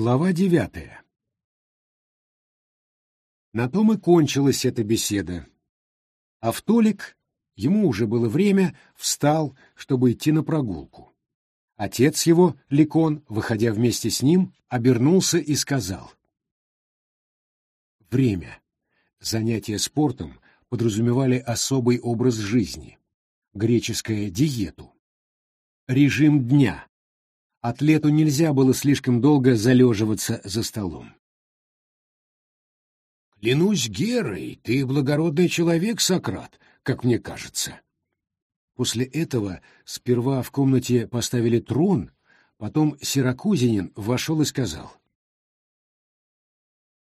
Глава девятая На том и кончилась эта беседа. Автолик, ему уже было время, встал, чтобы идти на прогулку. Отец его, Ликон, выходя вместе с ним, обернулся и сказал. Время. Занятия спортом подразумевали особый образ жизни, греческое диету. Режим дня. Атлету нельзя было слишком долго залеживаться за столом. «Клянусь Герой, ты благородный человек, Сократ, как мне кажется». После этого сперва в комнате поставили трон, потом Сиракузинин вошел и сказал.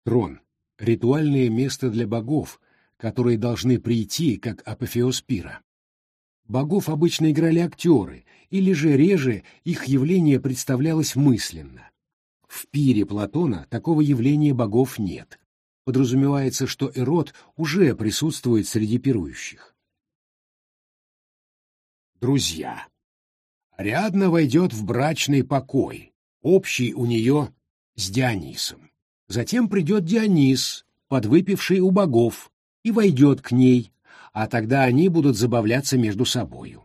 «Трон — ритуальное место для богов, которые должны прийти, как апофеоз пира. Богов обычно играли актеры, или же реже их явление представлялось мысленно. В пире Платона такого явления богов нет. Подразумевается, что Эрот уже присутствует среди пирующих. Друзья. Ариадна войдет в брачный покой, общий у нее с Дионисом. Затем придет Дионис, подвыпивший у богов, и войдет к ней, а тогда они будут забавляться между собою.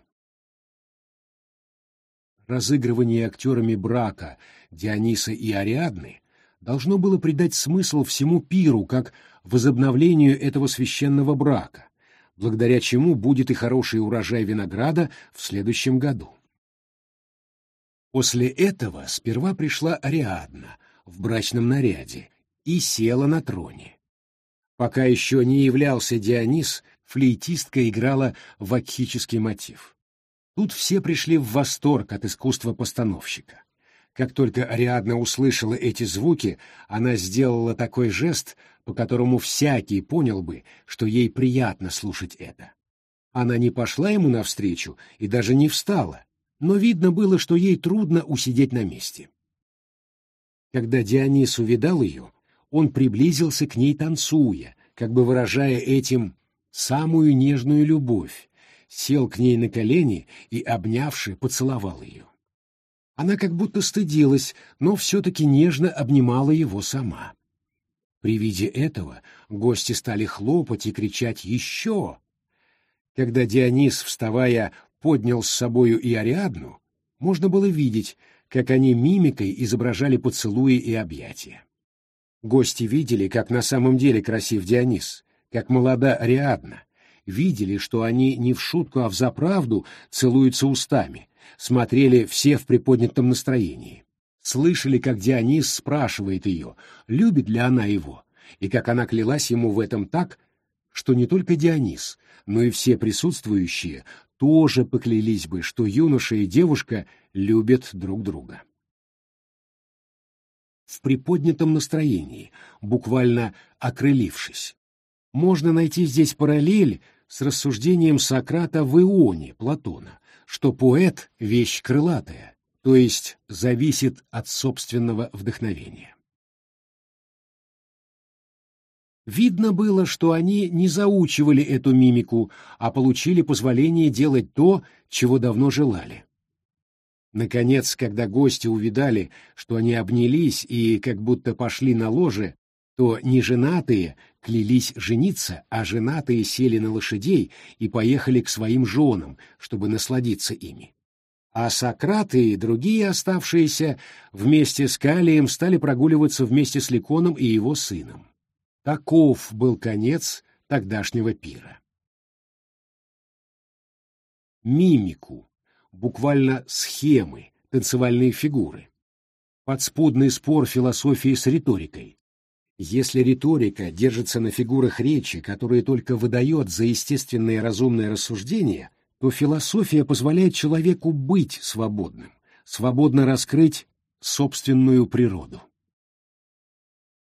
Разыгрывание актерами брака Диониса и Ариадны должно было придать смысл всему пиру как возобновлению этого священного брака, благодаря чему будет и хороший урожай винограда в следующем году. После этого сперва пришла Ариадна в брачном наряде и села на троне. Пока еще не являлся Дионис, флейтистка играла вакхический мотив. Тут все пришли в восторг от искусства постановщика. Как только Ариадна услышала эти звуки, она сделала такой жест, по которому всякий понял бы, что ей приятно слушать это. Она не пошла ему навстречу и даже не встала, но видно было, что ей трудно усидеть на месте. Когда Дионис увидал ее, он приблизился к ней танцуя, как бы выражая этим самую нежную любовь, сел к ней на колени и, обнявши, поцеловал ее. Она как будто стыдилась, но все-таки нежно обнимала его сама. При виде этого гости стали хлопать и кричать «Еще!». Когда Дионис, вставая, поднял с собою и Ариадну, можно было видеть, как они мимикой изображали поцелуи и объятия. Гости видели, как на самом деле красив Дионис, как молода Ариадна, видели, что они не в шутку, а в заправду целуются устами, смотрели все в приподнятом настроении. Слышали, как Дионис спрашивает ее, любит ли она его, и как она клялась ему в этом так, что не только Дионис, но и все присутствующие тоже поклялись бы, что юноша и девушка любят друг друга. В приподнятом настроении, буквально окрылившись. Можно найти здесь параллель с рассуждением Сократа в Ионе Платона, что поэт — вещь крылатая, то есть зависит от собственного вдохновения. Видно было, что они не заучивали эту мимику, а получили позволение делать то, чего давно желали. Наконец, когда гости увидали, что они обнялись и как будто пошли на ложе, то неженатые клялись жениться, а женатые сели на лошадей и поехали к своим женам, чтобы насладиться ими. А Сократ и другие оставшиеся вместе с Калием стали прогуливаться вместе с Ликоном и его сыном. Таков был конец тогдашнего пира. Мимику, буквально схемы, танцевальные фигуры. Подспудный спор философии с риторикой, если риторика держится на фигурах речи, которые только выдает за естественные разумные рассуждения, то философия позволяет человеку быть свободным, свободно раскрыть собственную природу.